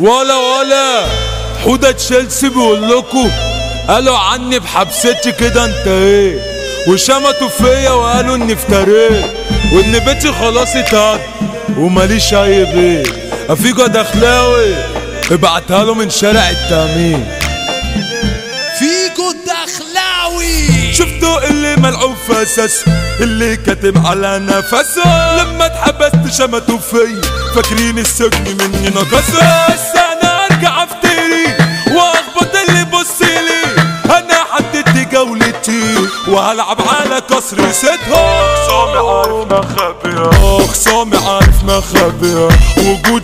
ولا ولا. حودة تشيلسي بيقول لكم قالوا عني بحبستي كده انت إيه؟ وشمتوا فيا وقالوا اني افتريت وإن بيتي خلاص اتهد وماليش أي بيت أفيجو دخلاوي ابعتها له من شارع التأمين. فيجو الدخلاوي شفتوا اللي ملعوب في اساسه اللي كاتب على نفسه. لما اتحبست شمتوا فيا فاكرين السجن مني نقصه بس أنا أرجع أفتري وأخبط اللي بص لي. أنا حددت جولتي وهلعب على كسر ستهم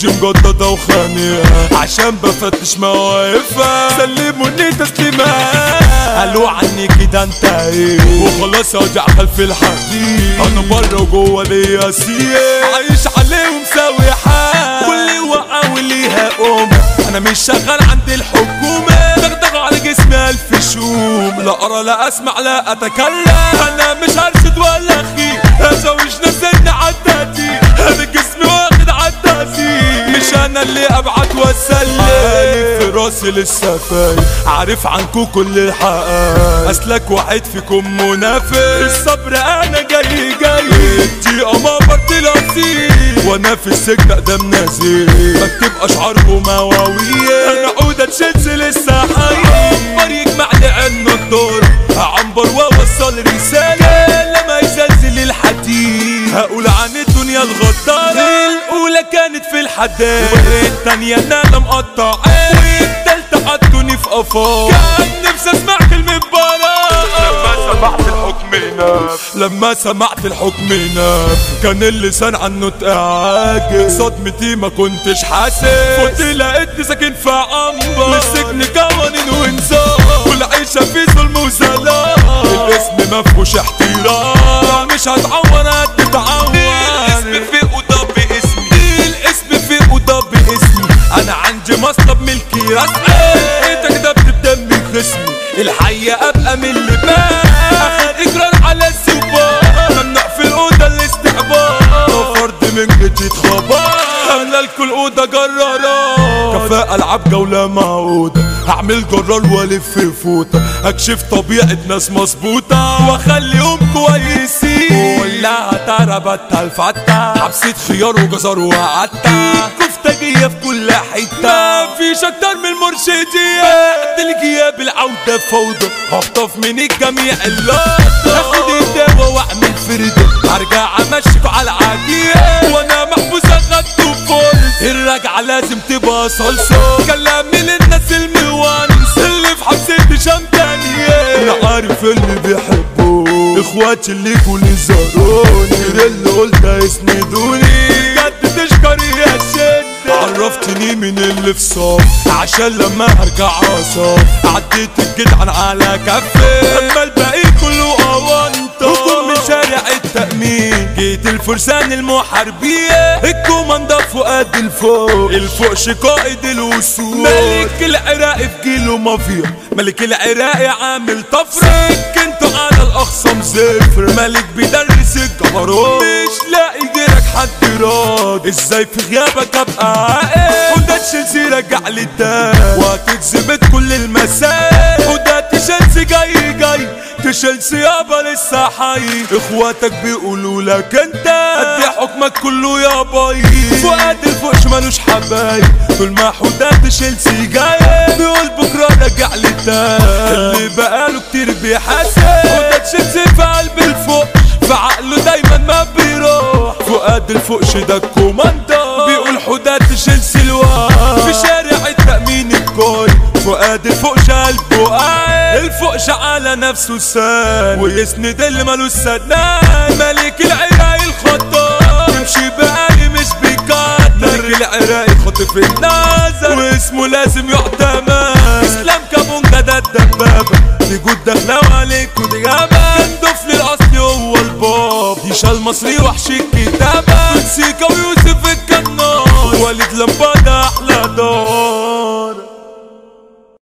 وجودي مجددة وخانية عشان بفتش مواقفها سلموني تسليمات قالوا عني كده انت إيه؟ وخلاص أرجع خلف الحديد. أنا بره وجوه ليا سيه عايش عليهم ساوي حال كل وقعة وليها قوم أنا مش شغال عند الحكومة. دغدغوا على جسمي ألف شوم. لا أرى لا أسمع لا أتكلم. أنا مش هرشد ولا أخي ازوج نزلني عداتي لسه فايق. عارف عنكو كل الحقائق أسلك واحد فيكم منافق الصبر أنا جاي جاي. دي امامرت الاصيل وأنا في السجن اقدام نازل بكتب اشعار ومواويل أنا عودة تشيلسي لسه حي. عنبر يجمع لي عنا الدور. عنبر واوصل رسالة. لما يزلزل الحديد. هقول عن الدنيا الغدارة. الأولى كانت في الحداد. والتانية أنا مقطع في قفاص كان نفسي أسمع كلمة براءة لما سمعت الحكم ناف لما سمعت الحكم ناف كان اللسان عنه اتعاجب صدمتي ما كنتش حاسس. كنت لقيتني ساكن في عنبر. السجن قوانين ونظام والعيشة في ظلم وسلام. الاسم ما فيهوش احترام. مش هتعور هتتعور. الاسم وده باسمي. الاسم وده باسمي. أنا عندي مصلب ملكي رسمي. الحية أبقى من اللي بقى اخد اجرار على السباق ممنوع في الأوضة الاستحباب. فرد من جديد خبر أملأ الكل أوضة كفاءة ألعب جولة معودة هعمل جرار وألف فوطة أكشف طبيعة ناس مظبوطة. واخليهم كويسين. ولا ترى بطل فتة حبسة خيار وجزر وعتة كفتاجية في كل حتة. مفيش أكتر من المرشدية الجياب العودة فوضى. هخطف من الجميع اللقطة. هاخد الدواء واعمل فردة هرجع امشيكوا على العجية وأنا محبوس اخدته فرص الرجعة لازم تبقى صلصة كلامي للناس الموانس اللي في حبسة شمتانية أنا عارف اللي بيحبوا إخواتي اللي كل زاروني غير اللي قلت يسندوني بجد تشكر يا شدة. عرفتني من اللي في صف عشان لما أرجع اصف عديت الجدعان على كفي. أما الباقي كله اوانطه هجوم من شارع التأمين. جيت الفرسان المحاربية. الكوماندا فؤاد الفوق. الفوقش قائد الوصول. ملك العراق في جيله مافيا. ملك العراق عامل طفرة. سكنته على الاخصام زفر ملك بيدرس الجبروت مش لاقي غيرك حد راضي. إزاي في غيابك أبقى عاقل؟ وده تشيلسي رجع الدم وهتتثبت كل جاي جاي تشيلسي يابا لسه حي إخواتك بيقولوا لك أنت قد حكمك كله يا باي فؤاد الفوقش مالوش حبايب. طول ما حودات تشيلسي جاي بيقول بكرة راجع لي اللي بقاله كتير بيحاسب. وده تشيلسي في قلب الفوق. في عقله دايما ما بيروح. فؤاد الفوقش ده الكوماندا بيقول حودات تشيلسي الواد في شارع التأمين الكوي. فؤاد الفوقش قلبه قاعد الفوقش على نفسه سان ويسند مالوش سنان ملك العراق الخطار تمشي بقالي مش بيقدر ملك العراق خاطف النازل واسمه لازم يعتمد. إسلام كابونجا ده الدبابة. تجود داخله عليك وديابة كان دفل الاصلي هو الباب. ديشا المصري وحش الكتابة. سيكا ويوسف الكنار وليد لمبادة أحلى دار.